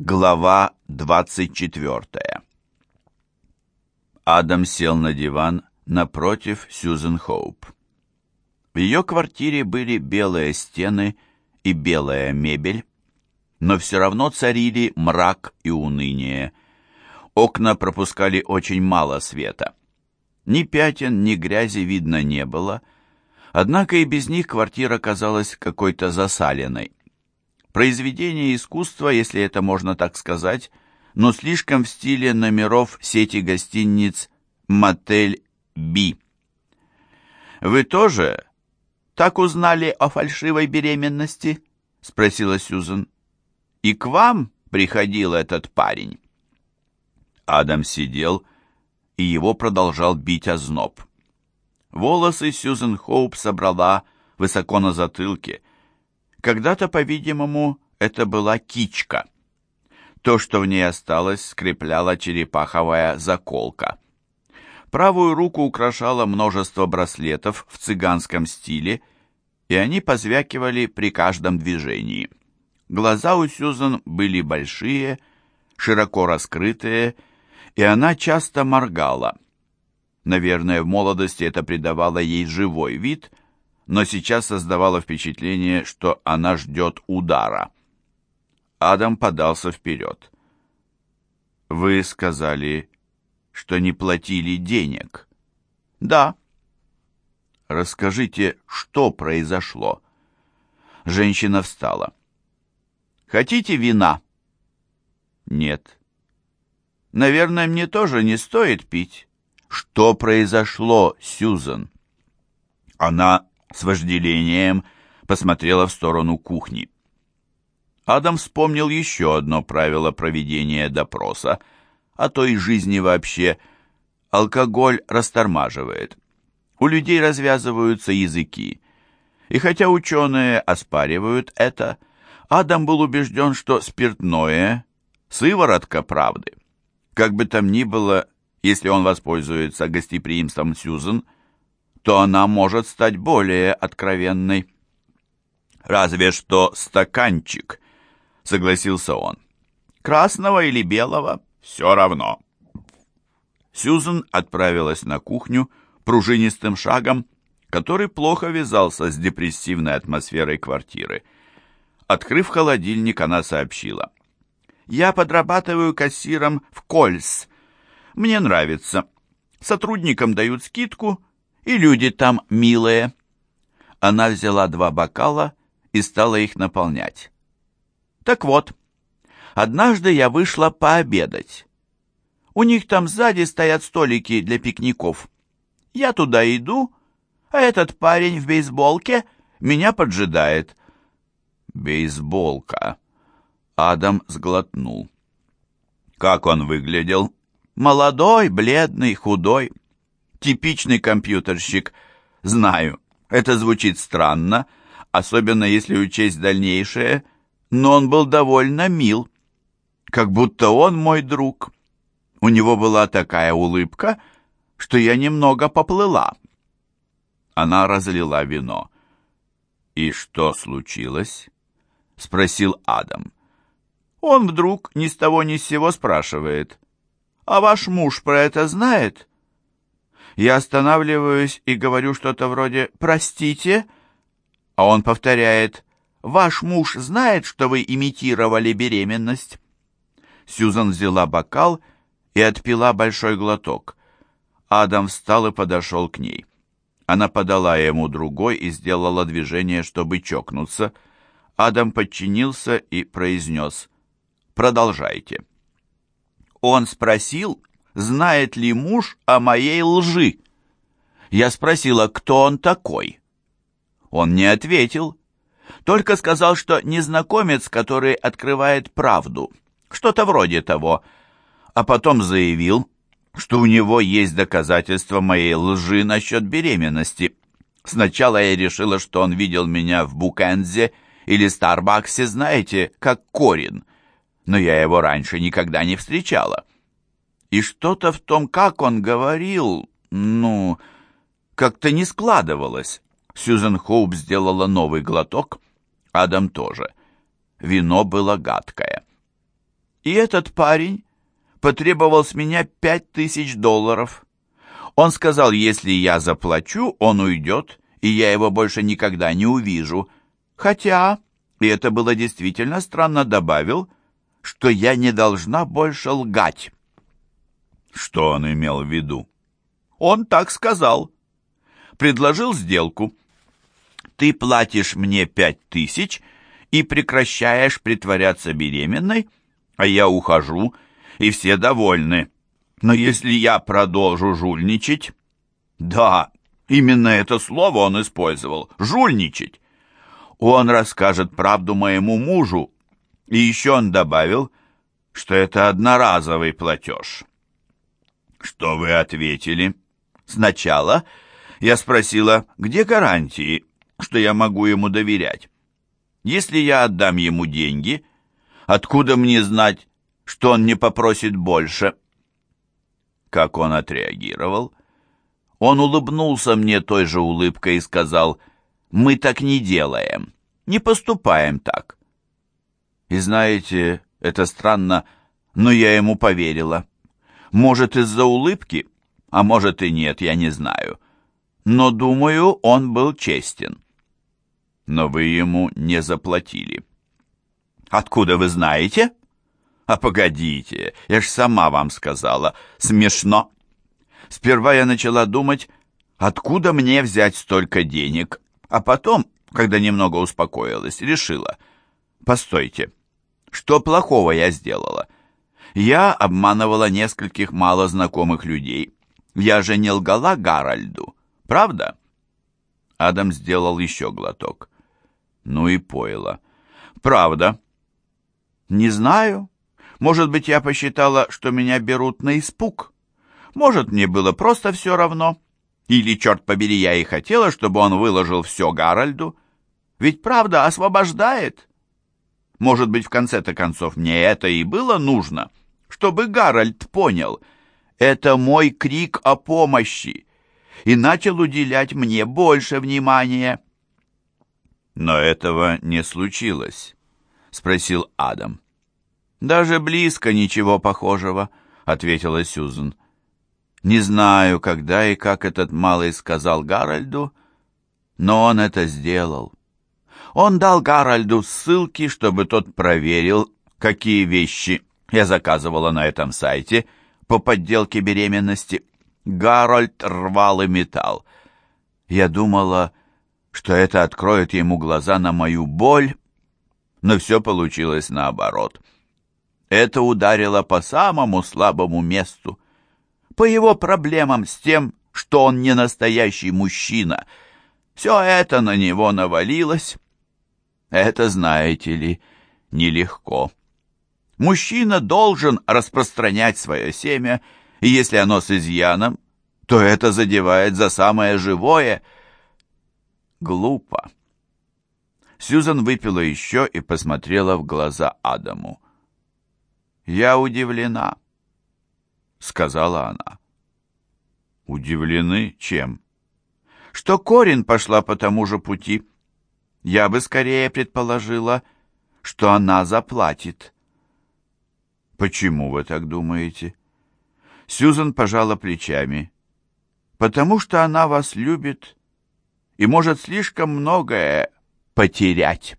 Глава 24 Адам сел на диван напротив Сьюзен Хоуп. В ее квартире были белые стены и белая мебель, но все равно царили мрак и уныние. Окна пропускали очень мало света. Ни пятен, ни грязи видно не было, однако и без них квартира казалась какой-то засаленной. Произведение искусства, если это можно так сказать, но слишком в стиле номеров сети гостиниц «Мотель Би». «Вы тоже так узнали о фальшивой беременности?» — спросила Сьюзен. «И к вам приходил этот парень?» Адам сидел, и его продолжал бить озноб. Волосы Сьюзен Хоуп собрала высоко на затылке, когда-то, по-видимому, это была кичка. То, что в ней осталось, скрепляла черепаховая заколка. Правую руку украшало множество браслетов в цыганском стиле, и они позвякивали при каждом движении. Глаза у Сьюзан были большие, широко раскрытые, и она часто моргала. Наверное, в молодости это придавало ей живой вид — но сейчас создавало впечатление, что она ждет удара. Адам подался вперед. «Вы сказали, что не платили денег?» «Да». «Расскажите, что произошло?» Женщина встала. «Хотите вина?» «Нет». «Наверное, мне тоже не стоит пить». «Что произошло, Сьюзан?» Она с вожделением посмотрела в сторону кухни. Адам вспомнил еще одно правило проведения допроса, а то и жизни вообще. Алкоголь растормаживает. У людей развязываются языки. И хотя ученые оспаривают это, Адам был убежден, что спиртное – сыворотка правды. Как бы там ни было, если он воспользуется гостеприимством Сьюзен – то она может стать более откровенной. «Разве что стаканчик», — согласился он. «Красного или белого — все равно». Сьюзен отправилась на кухню пружинистым шагом, который плохо вязался с депрессивной атмосферой квартиры. Открыв холодильник, она сообщила. «Я подрабатываю кассиром в Кольс. Мне нравится. Сотрудникам дают скидку, и люди там милые». Она взяла два бокала и стала их наполнять. «Так вот, однажды я вышла пообедать. У них там сзади стоят столики для пикников. Я туда иду, а этот парень в бейсболке меня поджидает». «Бейсболка». Адам сглотнул. «Как он выглядел?» «Молодой, бледный, худой». Типичный компьютерщик. Знаю, это звучит странно, особенно если учесть дальнейшее, но он был довольно мил. Как будто он мой друг. У него была такая улыбка, что я немного поплыла. Она разлила вино. «И что случилось?» — спросил Адам. Он вдруг ни с того ни с сего спрашивает. «А ваш муж про это знает?» Я останавливаюсь и говорю что-то вроде «Простите», а он повторяет «Ваш муж знает, что вы имитировали беременность?» Сьюзан взяла бокал и отпила большой глоток. Адам встал и подошел к ней. Она подала ему другой и сделала движение, чтобы чокнуться. Адам подчинился и произнес «Продолжайте». Он спросил, знает ли муж о моей лжи. Я спросила, кто он такой. Он не ответил, только сказал, что незнакомец, который открывает правду, что-то вроде того, а потом заявил, что у него есть доказательства моей лжи насчет беременности. Сначала я решила, что он видел меня в Букензе или Старбаксе, знаете, как Корин, но я его раньше никогда не встречала. И что-то в том, как он говорил, ну, как-то не складывалось. Сьюзен Хоуп сделала новый глоток, Адам тоже. Вино было гадкое. И этот парень потребовал с меня пять тысяч долларов. Он сказал, если я заплачу, он уйдет, и я его больше никогда не увижу. Хотя, и это было действительно странно, добавил, что я не должна больше лгать. Что он имел в виду? Он так сказал. Предложил сделку. Ты платишь мне пять тысяч и прекращаешь притворяться беременной, а я ухожу, и все довольны. Но если я продолжу жульничать... Да, именно это слово он использовал — жульничать. Он расскажет правду моему мужу. И еще он добавил, что это одноразовый платеж. Что вы ответили? Сначала я спросила, где гарантии, что я могу ему доверять. Если я отдам ему деньги, откуда мне знать, что он не попросит больше?» Как он отреагировал? Он улыбнулся мне той же улыбкой и сказал, «Мы так не делаем, не поступаем так». И знаете, это странно, но я ему поверила. Может, из-за улыбки, а может и нет, я не знаю. Но, думаю, он был честен. Но вы ему не заплатили. Откуда вы знаете? А погодите, я ж сама вам сказала. Смешно. Сперва я начала думать, откуда мне взять столько денег, а потом, когда немного успокоилась, решила, постойте, что плохого я сделала? Я обманывала нескольких мало знакомых людей. Я же не лгала Гарольду, правда? Адам сделал еще глоток. Ну и пойло. Правда. Не знаю. Может быть, я посчитала, что меня берут на испуг. Может, мне было просто все равно. Или, черт побери, я и хотела, чтобы он выложил все Гарольду. Ведь правда освобождает. Может быть, в конце-то концов, мне это и было нужно, чтобы Гарольд понял. Это мой крик о помощи и начал уделять мне больше внимания. Но этого не случилось, спросил Адам. «Даже близко ничего похожего», — ответила Сьюзен. «Не знаю, когда и как этот малый сказал Гарольду, но он это сделал. Он дал Гарольду ссылки, чтобы тот проверил, какие вещи я заказывала на этом сайте по подделке беременности. Гарольд рвал и металл. Я думала, что это откроет ему глаза на мою боль, но все получилось наоборот». Это ударило по самому слабому месту, по его проблемам с тем, что он не настоящий мужчина. Все это на него навалилось. Это, знаете ли, нелегко. Мужчина должен распространять свое семя, и если оно с изъяном, то это задевает за самое живое. Глупо. Сьюзан выпила еще и посмотрела в глаза Адаму. «Я удивлена», — сказала она. «Удивлены чем?» «Что Корин пошла по тому же пути. Я бы скорее предположила, что она заплатит». «Почему вы так думаете?» Сьюзан пожала плечами. «Потому что она вас любит и может слишком многое потерять».